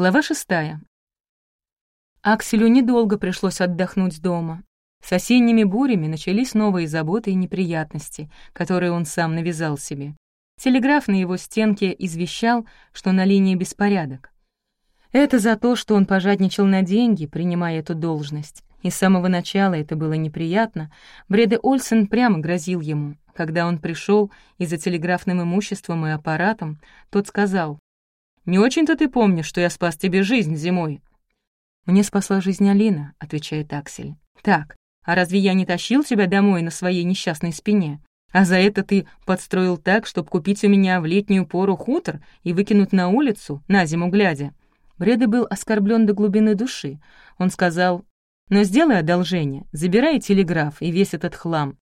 Глава шестая. Акселю недолго пришлось отдохнуть дома. С осенними бурями начались новые заботы и неприятности, которые он сам навязал себе. Телеграф на его стенке извещал, что на линии беспорядок. Это за то, что он пожадничал на деньги, принимая эту должность. И с самого начала это было неприятно. Бреде Ольсен прямо грозил ему. Когда он пришел и за телеграфным имуществом и аппаратом, тот сказал, «Не очень-то ты помнишь, что я спас тебе жизнь зимой». «Мне спасла жизнь Алина», — отвечает Аксель. «Так, а разве я не тащил тебя домой на своей несчастной спине? А за это ты подстроил так, чтобы купить у меня в летнюю пору хутор и выкинуть на улицу, на зиму глядя?» Бреда был оскорблен до глубины души. Он сказал, «Но сделай одолжение, забирай телеграф и весь этот хлам.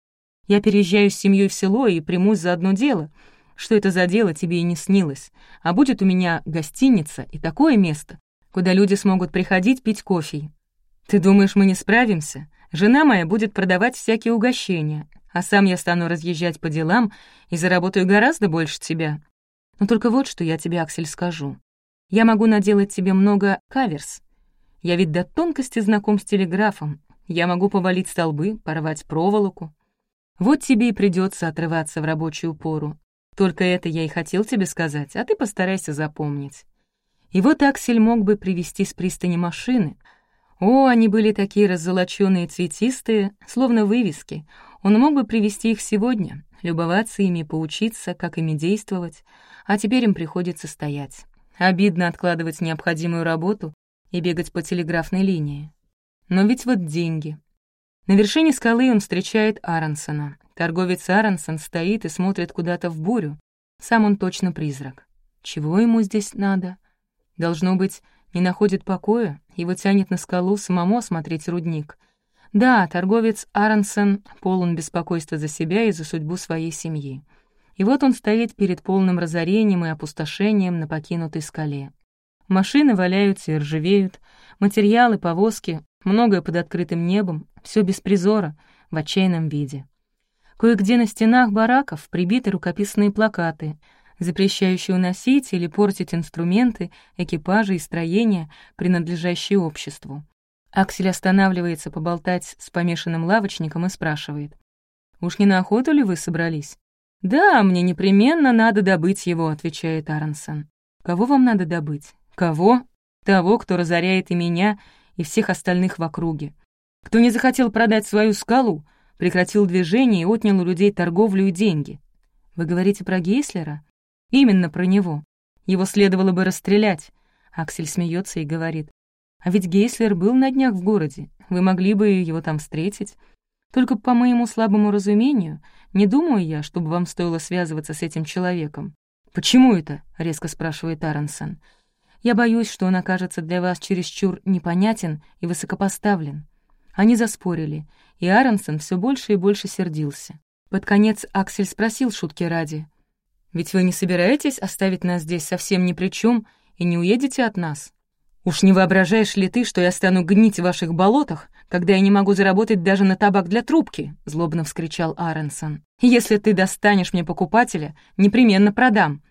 Я переезжаю с семьей в село и примусь за одно дело — что это за дело тебе и не снилось. А будет у меня гостиница и такое место, куда люди смогут приходить пить кофе. Ты думаешь, мы не справимся? Жена моя будет продавать всякие угощения, а сам я стану разъезжать по делам и заработаю гораздо больше тебя. Но только вот что я тебе, Аксель, скажу. Я могу наделать тебе много каверс. Я ведь до тонкости знаком с телеграфом. Я могу повалить столбы, порвать проволоку. Вот тебе и придется отрываться в рабочую пору, только это я и хотел тебе сказать, а ты постарайся запомнить. И вот Аксель мог бы привезти с пристани машины. О, они были такие раззолочённые цветистые, словно вывески. Он мог бы привезти их сегодня, любоваться ими, поучиться, как ими действовать, а теперь им приходится стоять. Обидно откладывать необходимую работу и бегать по телеграфной линии. Но ведь вот деньги. На вершине скалы он встречает Аронсона. Торговец Аронсон стоит и смотрит куда-то в бурю. Сам он точно призрак. Чего ему здесь надо? Должно быть, не находит покоя, его тянет на скалу самому осмотреть рудник. Да, торговец Аронсон полон беспокойства за себя и за судьбу своей семьи. И вот он стоит перед полным разорением и опустошением на покинутой скале. Машины валяются и ржавеют, материалы, повозки, многое под открытым небом, все без призора, в отчаянном виде. Кое-где на стенах бараков прибиты рукописные плакаты, запрещающие уносить или портить инструменты, экипажи и строения, принадлежащие обществу. Аксель останавливается поболтать с помешанным лавочником и спрашивает. «Уж не на охоту ли вы собрались?» «Да, мне непременно надо добыть его», — отвечает Аронсон. «Кого вам надо добыть?» «Кого?» «Того, кто разоряет и меня, и всех остальных в округе. Кто не захотел продать свою скалу, прекратил движение и отнял у людей торговлю и деньги. Вы говорите про Гейслера? Именно про него. Его следовало бы расстрелять. Аксель смеется и говорит. А ведь Гейслер был на днях в городе. Вы могли бы его там встретить. Только по моему слабому разумению, не думаю я, чтобы вам стоило связываться с этим человеком. «Почему это?» — резко спрашивает Аронсон. «Я боюсь, что он окажется для вас чересчур непонятен и высокопоставлен. Они заспорили, и Аронсон все больше и больше сердился. Под конец Аксель спросил шутки ради. «Ведь вы не собираетесь оставить нас здесь совсем ни при чем и не уедете от нас? Уж не воображаешь ли ты, что я стану гнить в ваших болотах, когда я не могу заработать даже на табак для трубки?» — злобно вскричал Аронсон. «Если ты достанешь мне покупателя, непременно продам».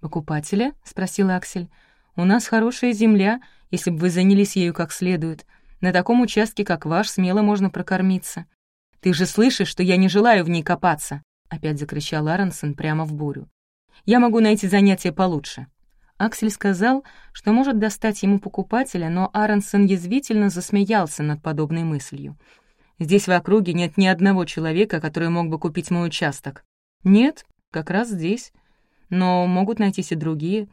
«Покупателя?» — спросил Аксель. «У нас хорошая земля, если бы вы занялись ею как следует. На таком участке, как ваш, смело можно прокормиться. Ты же слышишь, что я не желаю в ней копаться!» Опять закричал Аронсон прямо в бурю. «Я могу найти занятие получше». Аксель сказал, что может достать ему покупателя, но Аронсон язвительно засмеялся над подобной мыслью. «Здесь в округе нет ни одного человека, который мог бы купить мой участок». «Нет, как раз здесь. Но могут найтись и другие.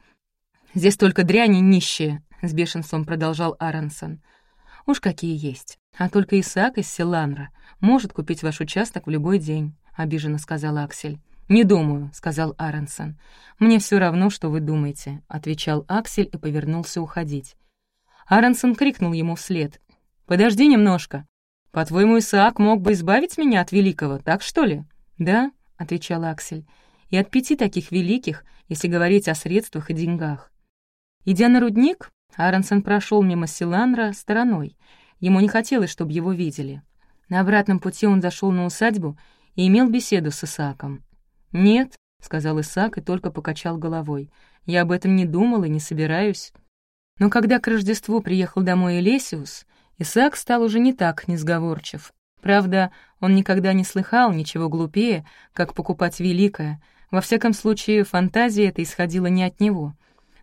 Здесь только дряни нищие», — с бешенством продолжал Аронсон. Уж какие есть. А только Исаак из Силанра может купить ваш участок в любой день», — обиженно сказал Аксель. «Не думаю», — сказал Аронсон. «Мне все равно, что вы думаете», — отвечал Аксель и повернулся уходить. Аронсон крикнул ему вслед. «Подожди немножко. По-твоему, Исаак мог бы избавить меня от великого, так что ли?» «Да», — отвечал Аксель. «И от пяти таких великих, если говорить о средствах и деньгах». Идя на рудник, Аронсон прошел мимо Силанра стороной. Ему не хотелось, чтобы его видели. На обратном пути он зашел на усадьбу и имел беседу с Исааком. «Нет», — сказал Исаак и только покачал головой. «Я об этом не думал и не собираюсь». Но когда к Рождеству приехал домой Элесиус, Исаак стал уже не так несговорчив. Правда, он никогда не слыхал ничего глупее, как покупать великое. Во всяком случае, фантазия эта исходила не от него.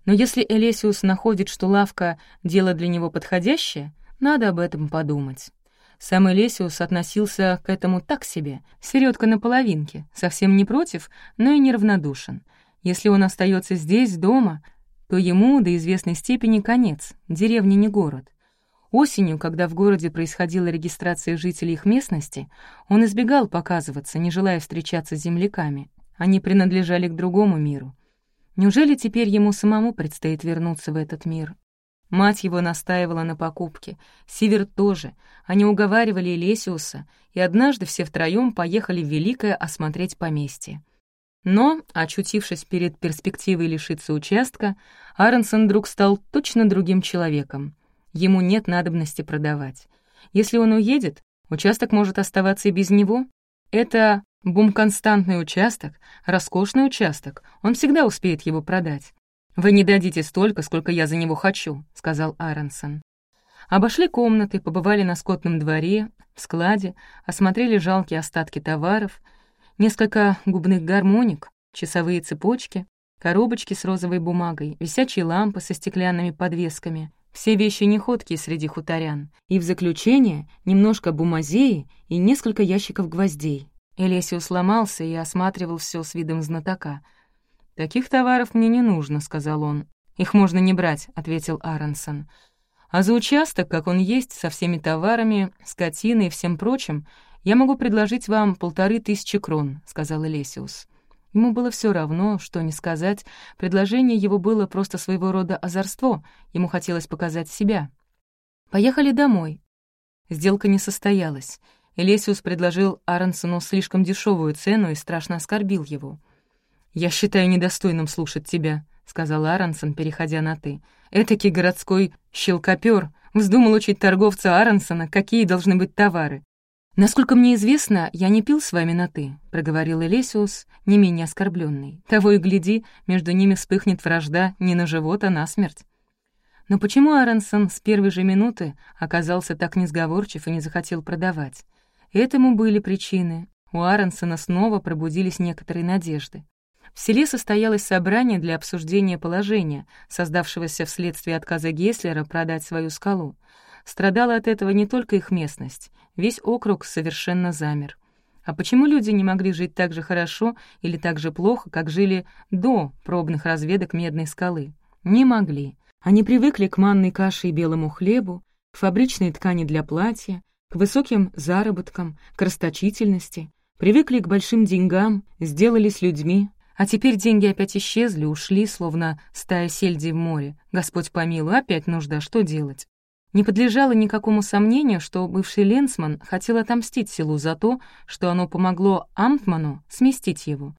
Но если Элесиус находит, что лавка — дело для него подходящее, надо об этом подумать. Сам Элесиус относился к этому так себе, середка на половинке, совсем не против, но и неравнодушен. Если он остается здесь, дома, то ему до известной степени конец, деревня не город. Осенью, когда в городе происходила регистрация жителей их местности, он избегал показываться, не желая встречаться с земляками. Они принадлежали к другому миру. Неужели теперь ему самому предстоит вернуться в этот мир? Мать его настаивала на покупке, Сиверт тоже. Они уговаривали Лесиуса, и однажды все втроем поехали в Великое осмотреть поместье. Но, очутившись перед перспективой лишиться участка, Аронсон вдруг стал точно другим человеком. Ему нет надобности продавать. Если он уедет, участок может оставаться и без него. Это бумконстантный участок, роскошный участок, он всегда успеет его продать. «Вы не дадите столько, сколько я за него хочу», — сказал Аронсон. Обошли комнаты, побывали на скотном дворе, в складе, осмотрели жалкие остатки товаров, несколько губных гармоник, часовые цепочки, коробочки с розовой бумагой, висячие лампы со стеклянными подвесками, все вещи неходкие среди хуторян, и в заключение немножко бумазеи и несколько ящиков гвоздей. Элесио сломался и осматривал все с видом знатока — «Таких товаров мне не нужно», — сказал он. «Их можно не брать», — ответил Аронсон. «А за участок, как он есть, со всеми товарами, скотиной и всем прочим, я могу предложить вам полторы тысячи крон», — сказал Элесиус. Ему было все равно, что не сказать, предложение его было просто своего рода озорство, ему хотелось показать себя. «Поехали домой». Сделка не состоялась. Элесиус предложил Аронсону слишком дешевую цену и страшно оскорбил его. «Я считаю недостойным слушать тебя», — сказал Аронсон, переходя на «ты». «Этакий городской щелкопер вздумал учить торговца Аронсона, какие должны быть товары. «Насколько мне известно, я не пил с вами на «ты», — проговорил Элесиус, не менее оскорбленный. Того и гляди, между ними вспыхнет вражда не на живот, а на смерть. Но почему Аронсон с первой же минуты оказался так несговорчив и не захотел продавать? Этому были причины. У Аронсона снова пробудились некоторые надежды. В селе состоялось собрание для обсуждения положения, создавшегося вследствие отказа Геслера продать свою скалу. Страдала от этого не только их местность, весь округ совершенно замер. А почему люди не могли жить так же хорошо или так же плохо, как жили до пробных разведок Медной скалы? Не могли. Они привыкли к манной каше и белому хлебу, к фабричной ткани для платья, к высоким заработкам, к расточительности, привыкли к большим деньгам, сделались людьми, а теперь деньги опять исчезли, ушли, словно стая сельди в море. Господь помилуй, опять нужда, что делать? Не подлежало никакому сомнению, что бывший Ленсман хотел отомстить селу за то, что оно помогло Амтману сместить его.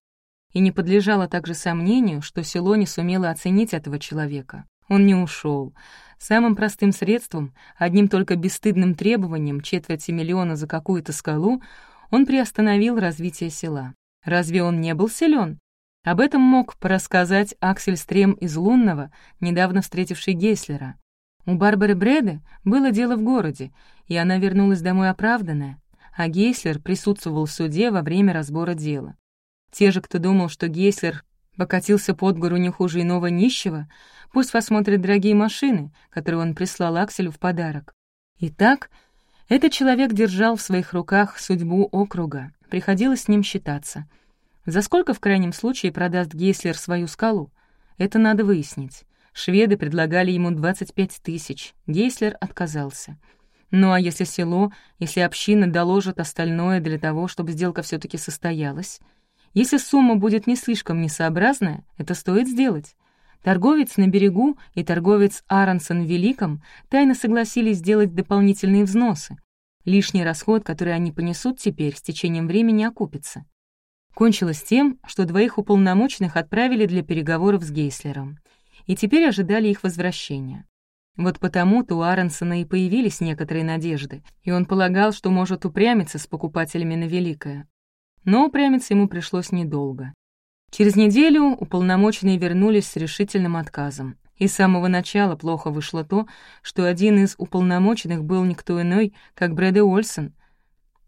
И не подлежало также сомнению, что село не сумело оценить этого человека. Он не ушел. Самым простым средством, одним только бесстыдным требованием четверти миллиона за какую-то скалу, он приостановил развитие села. Разве он не был силен? Об этом мог порассказать Аксель Стрем из Лунного, недавно встретивший Гейслера. У Барбары Бреды было дело в городе, и она вернулась домой оправданная, а Гейслер присутствовал в суде во время разбора дела. Те же, кто думал, что Гейслер покатился под гору не хуже иного нищего, пусть посмотрят дорогие машины, которые он прислал Акселю в подарок. Итак, этот человек держал в своих руках судьбу округа, приходилось с ним считаться — за сколько в крайнем случае продаст Гейслер свою скалу? Это надо выяснить. Шведы предлагали ему 25 тысяч, Гейслер отказался. Ну а если село, если община доложит остальное для того, чтобы сделка все таки состоялась? Если сумма будет не слишком несообразная, это стоит сделать. Торговец на берегу и торговец Аронсон Великом тайно согласились сделать дополнительные взносы. Лишний расход, который они понесут теперь, с течением времени окупится. Кончилось тем, что двоих уполномоченных отправили для переговоров с Гейслером, и теперь ожидали их возвращения. Вот потому-то у Аронсона и появились некоторые надежды, и он полагал, что может упрямиться с покупателями на Великое. Но упрямиться ему пришлось недолго. Через неделю уполномоченные вернулись с решительным отказом. И с самого начала плохо вышло то, что один из уполномоченных был никто иной, как Брэда Ольсон.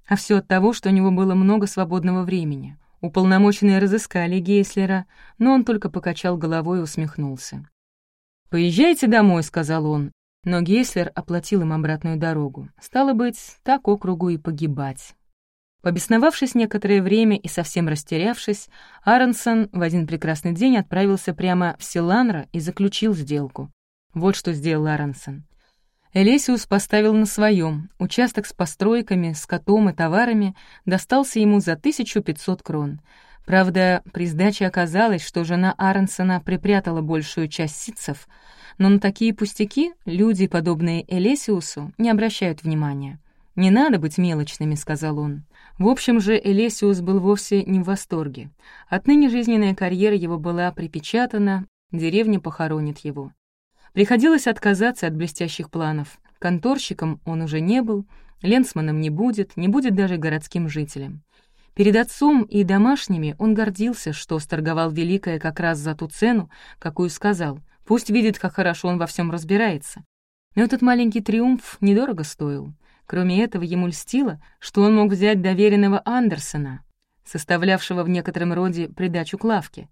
А все от того, что у него было много свободного времени. Уполномоченные разыскали Гейслера, но он только покачал головой и усмехнулся. «Поезжайте домой», — сказал он, но Гейслер оплатил им обратную дорогу. Стало быть, так округу и погибать. Побесновавшись некоторое время и совсем растерявшись, Аронсон в один прекрасный день отправился прямо в Силанра и заключил сделку. Вот что сделал Аронсон. Элесиус поставил на своем. Участок с постройками, скотом и товарами достался ему за 1500 крон. Правда, при сдаче оказалось, что жена Аронсона припрятала большую часть ситцев, но на такие пустяки люди, подобные Элесиусу, не обращают внимания. «Не надо быть мелочными», — сказал он. В общем же, Элесиус был вовсе не в восторге. Отныне жизненная карьера его была припечатана, деревня похоронит его. Приходилось отказаться от блестящих планов. Конторщиком он уже не был, ленсманом не будет, не будет даже городским жителем. Перед отцом и домашними он гордился, что сторговал Великое как раз за ту цену, какую сказал. Пусть видит, как хорошо он во всем разбирается. Но этот маленький триумф недорого стоил. Кроме этого, ему льстило, что он мог взять доверенного Андерсона, составлявшего в некотором роде придачу к лавке.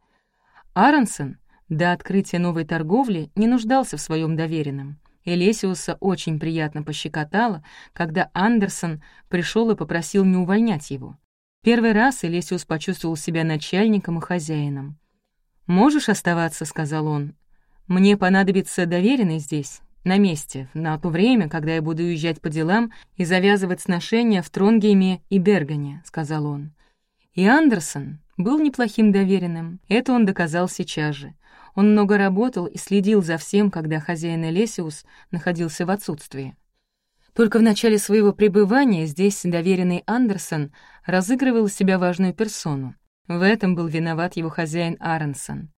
Аронсон до открытия новой торговли не нуждался в своем доверенном. Элесиуса очень приятно пощекотало, когда Андерсон пришел и попросил не увольнять его. Первый раз Элесиус почувствовал себя начальником и хозяином. «Можешь оставаться», — сказал он. «Мне понадобится доверенный здесь на месте, на то время, когда я буду уезжать по делам и завязывать сношения в Тронгейме и Бергане», — сказал он. И Андерсон был неплохим доверенным, это он доказал сейчас же. Он много работал и следил за всем, когда хозяин Элесиус находился в отсутствии. Только в начале своего пребывания здесь доверенный Андерсон разыгрывал себя важную персону. В этом был виноват его хозяин Аронсон.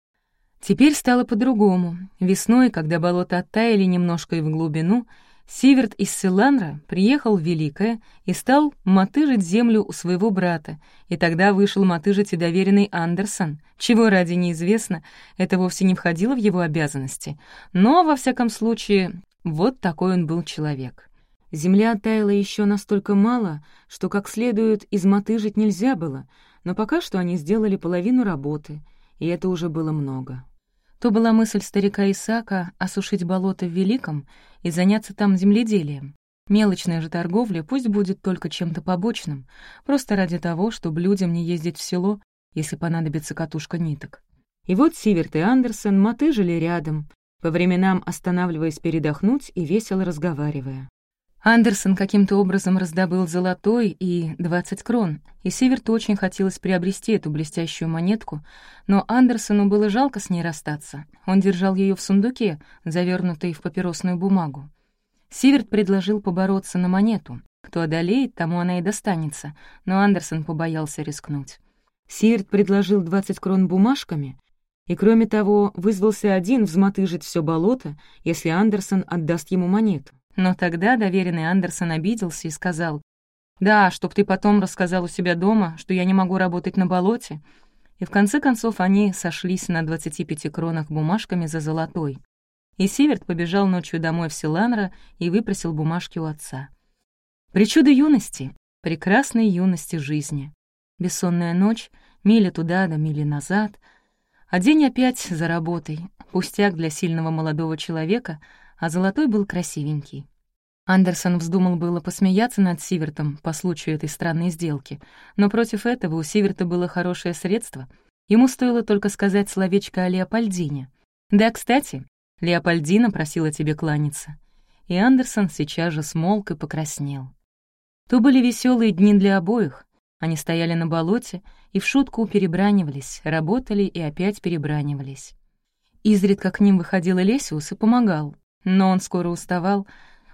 Теперь стало по-другому. Весной, когда болота оттаяли немножко и в глубину, Сиверт из Селанра приехал в Великое и стал мотыжить землю у своего брата, и тогда вышел мотыжить и доверенный Андерсон, чего ради неизвестно, это вовсе не входило в его обязанности, но, во всяком случае, вот такой он был человек. Земля оттаяла еще настолько мало, что как следует измотыжить нельзя было, но пока что они сделали половину работы, и это уже было много. То была мысль старика Исаака осушить болото в Великом и заняться там земледелием. Мелочная же торговля пусть будет только чем-то побочным, просто ради того, чтобы людям не ездить в село, если понадобится катушка ниток. И вот Сиверт и Андерсон мотыжили рядом, по временам останавливаясь передохнуть и весело разговаривая. Андерсон каким-то образом раздобыл золотой и 20 крон, и Северту очень хотелось приобрести эту блестящую монетку, но Андерсону было жалко с ней расстаться. Он держал ее в сундуке, завернутой в папиросную бумагу. Сиверт предложил побороться на монету. Кто одолеет, тому она и достанется, но Андерсон побоялся рискнуть. Сиверт предложил 20 крон бумажками, и, кроме того, вызвался один взмотыжить все болото, если Андерсон отдаст ему монету. Но тогда доверенный Андерсон обиделся и сказал, «Да, чтоб ты потом рассказал у себя дома, что я не могу работать на болоте». И в конце концов они сошлись на 25 кронах бумажками за золотой. И Северт побежал ночью домой в Силанра и выпросил бумажки у отца. Причуды юности, прекрасной юности жизни. Бессонная ночь, мили туда да мили назад, а день опять за работой, пустяк для сильного молодого человека — а золотой был красивенький. Андерсон вздумал было посмеяться над Сивертом по случаю этой странной сделки, но против этого у Сиверта было хорошее средство. Ему стоило только сказать словечко о Леопольдине. «Да, кстати, Леопольдина просила тебе кланяться». И Андерсон сейчас же смолк и покраснел. То были веселые дни для обоих. Они стояли на болоте и в шутку перебранивались, работали и опять перебранивались. Изредка к ним выходил Лесиус и помогал, но он скоро уставал,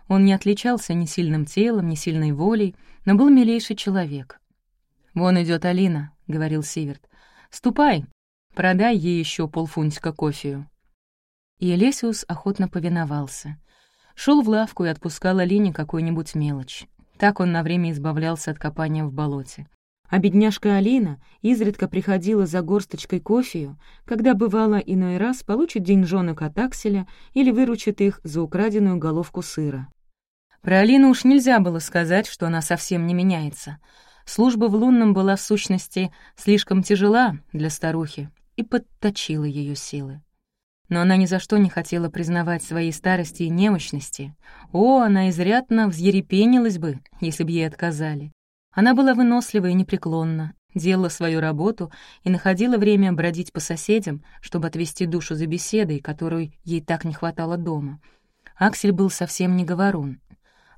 он не отличался ни сильным телом, ни сильной волей, но был милейший человек. «Вон идет Алина», — говорил Сиверт. «Ступай, продай ей еще полфунтика кофею». И Элесиус охотно повиновался. Шел в лавку и отпускал Алине какую-нибудь мелочь. Так он на время избавлялся от копания в болоте. А бедняжка Алина изредка приходила за горсточкой кофею, когда бывало иной раз получит деньжонок от акселя или выручит их за украденную головку сыра. Про Алину уж нельзя было сказать, что она совсем не меняется. Служба в лунном была в сущности слишком тяжела для старухи и подточила ее силы. Но она ни за что не хотела признавать своей старости и немощности. О, она изрядно взъерепенилась бы, если бы ей отказали. Она была вынослива и непреклонна, делала свою работу и находила время бродить по соседям, чтобы отвести душу за беседой, которой ей так не хватало дома. Аксель был совсем не говорун.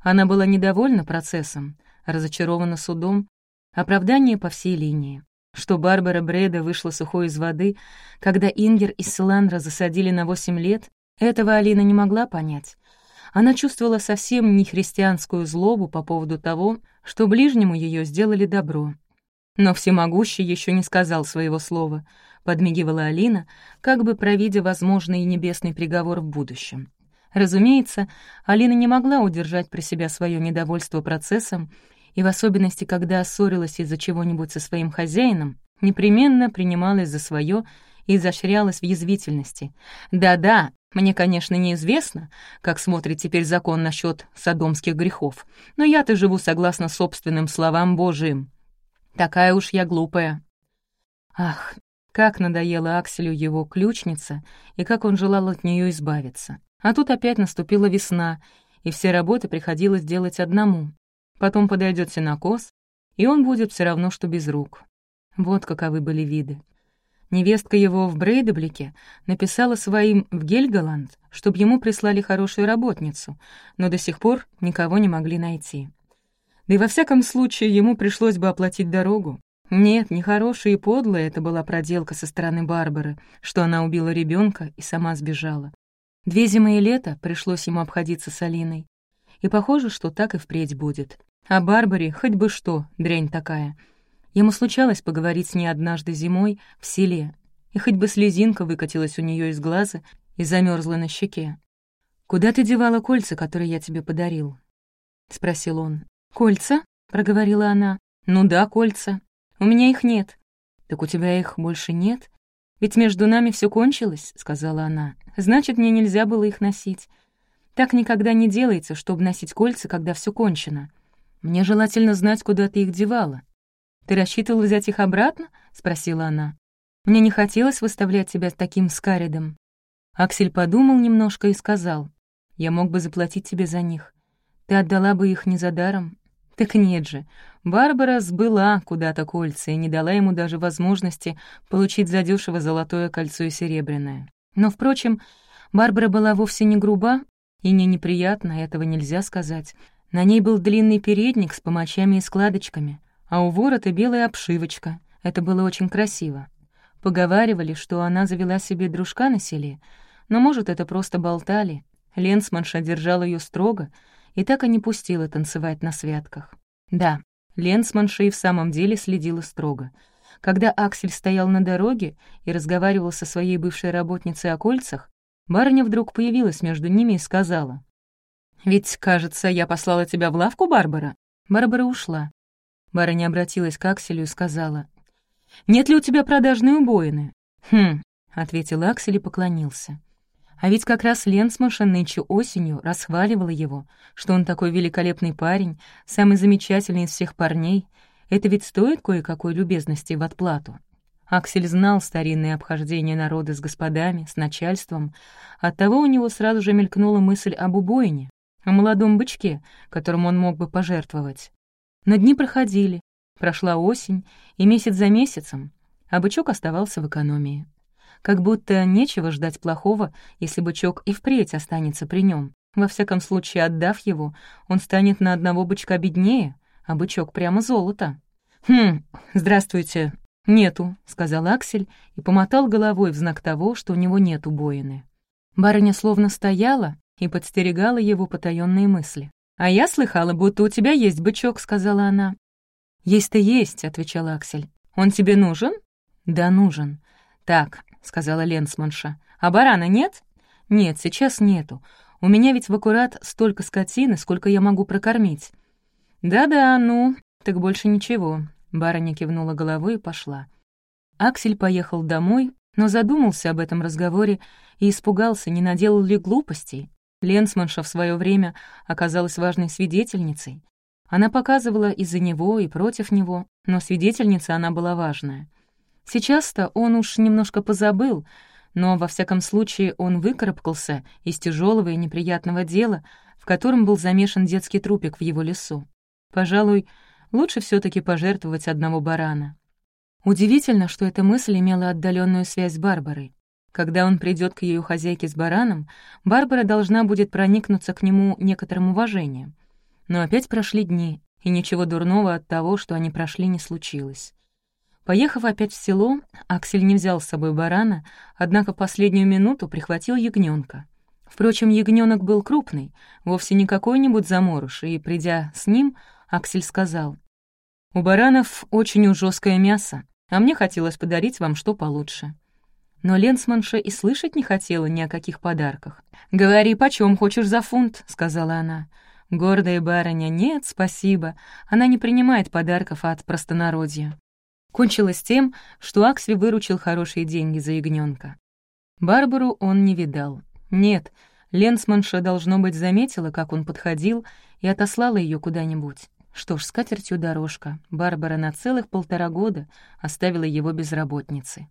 Она была недовольна процессом, разочарована судом, оправдание по всей линии. Что Барбара Бреда вышла сухой из воды, когда Ингер и Селандра засадили на восемь лет, этого Алина не могла понять. Она чувствовала совсем не христианскую злобу по поводу того, что ближнему ее сделали добро. Но всемогущий еще не сказал своего слова, подмигивала Алина, как бы провидя возможный небесный приговор в будущем. Разумеется, Алина не могла удержать при себя свое недовольство процессом, и в особенности, когда ссорилась из-за чего-нибудь со своим хозяином, непременно принималась за свое и изощрялась в язвительности. «Да-да, мне, конечно, неизвестно, как смотрит теперь закон насчет садомских грехов, но я-то живу согласно собственным словам Божиим. Такая уж я глупая. Ах, как надоела Акселю его ключница, и как он желал от нее избавиться. А тут опять наступила весна, и все работы приходилось делать одному. Потом подойдет сенокос, и он будет все равно, что без рук. Вот каковы были виды. Невестка его в Брейдеблике написала своим в Гельголанд, чтобы ему прислали хорошую работницу, но до сих пор никого не могли найти. Да и во всяком случае ему пришлось бы оплатить дорогу. Нет, нехорошая и подлая это была проделка со стороны Барбары, что она убила ребенка и сама сбежала. Две зимы и лето пришлось ему обходиться с Алиной. И похоже, что так и впредь будет. А Барбаре хоть бы что, дрянь такая — Ему случалось поговорить с ней однажды зимой в селе, и хоть бы слезинка выкатилась у нее из глаза и замерзла на щеке. «Куда ты девала кольца, которые я тебе подарил?» — спросил он. «Кольца?» — проговорила она. «Ну да, кольца. У меня их нет». «Так у тебя их больше нет?» «Ведь между нами все кончилось», — сказала она. «Значит, мне нельзя было их носить. Так никогда не делается, чтобы носить кольца, когда все кончено. Мне желательно знать, куда ты их девала. «Ты рассчитывал взять их обратно?» — спросила она. «Мне не хотелось выставлять тебя таким скаридом». Аксель подумал немножко и сказал, «Я мог бы заплатить тебе за них. Ты отдала бы их не за даром». Так нет же, Барбара сбыла куда-то кольца и не дала ему даже возможности получить задешево золотое кольцо и серебряное. Но, впрочем, Барбара была вовсе не груба и не неприятна, этого нельзя сказать. На ней был длинный передник с помочами и складочками а у ворота белая обшивочка. Это было очень красиво. Поговаривали, что она завела себе дружка на селе, но, может, это просто болтали. Ленсманша держал ее строго и так и не пустила танцевать на святках. Да, Ленсманша и в самом деле следила строго. Когда Аксель стоял на дороге и разговаривал со своей бывшей работницей о кольцах, барыня вдруг появилась между ними и сказала. «Ведь, кажется, я послала тебя в лавку, Барбара?» Барбара ушла. Барыня обратилась к Акселю и сказала, «Нет ли у тебя продажные убоины?» «Хм», — ответил Аксель и поклонился. А ведь как раз Ленсманша нынче осенью расхваливала его, что он такой великолепный парень, самый замечательный из всех парней. Это ведь стоит кое-какой любезности в отплату. Аксель знал старинные обхождения народа с господами, с начальством. Оттого у него сразу же мелькнула мысль об убоине, о молодом бычке, которым он мог бы пожертвовать. Но дни проходили, прошла осень, и месяц за месяцем, а бычок оставался в экономии. Как будто нечего ждать плохого, если бычок и впредь останется при нем. Во всяком случае, отдав его, он станет на одного бычка беднее, а бычок прямо золото. «Хм, здравствуйте». «Нету», — сказал Аксель и помотал головой в знак того, что у него нет убоины. Барыня словно стояла и подстерегала его потаённые мысли. «А я слыхала, будто у тебя есть бычок», — сказала она. «Есть-то есть», — отвечал Аксель. «Он тебе нужен?» «Да, нужен». «Так», — сказала Ленсманша. «А барана нет?» «Нет, сейчас нету. У меня ведь в аккурат столько скотины, сколько я могу прокормить». «Да-да, ну, так больше ничего». Барыня кивнула головой и пошла. Аксель поехал домой, но задумался об этом разговоре и испугался, не наделал ли глупостей. Ленсманша в свое время оказалась важной свидетельницей. Она показывала и за него, и против него, но свидетельница она была важная. Сейчас-то он уж немножко позабыл, но, во всяком случае, он выкарабкался из тяжелого и неприятного дела, в котором был замешан детский трупик в его лесу. Пожалуй, лучше все таки пожертвовать одного барана. Удивительно, что эта мысль имела отдаленную связь с Барбарой. Когда он придет к ее хозяйке с бараном, Барбара должна будет проникнуться к нему некоторым уважением. Но опять прошли дни, и ничего дурного от того, что они прошли, не случилось. Поехав опять в село, Аксель не взял с собой барана, однако последнюю минуту прихватил ягненка. Впрочем, ягненок был крупный, вовсе не какой-нибудь заморыш, и, придя с ним, Аксель сказал, «У баранов очень уж жесткое мясо, а мне хотелось подарить вам что получше». Но Ленсманша и слышать не хотела ни о каких подарках. «Говори, почем хочешь за фунт?» — сказала она. Гордая барыня, нет, спасибо, она не принимает подарков от простонародья. Кончилось тем, что Аксли выручил хорошие деньги за ягненка. Барбару он не видал. Нет, Ленсманша, должно быть, заметила, как он подходил, и отослала ее куда-нибудь. Что ж, с катертью дорожка. Барбара на целых полтора года оставила его без работницы.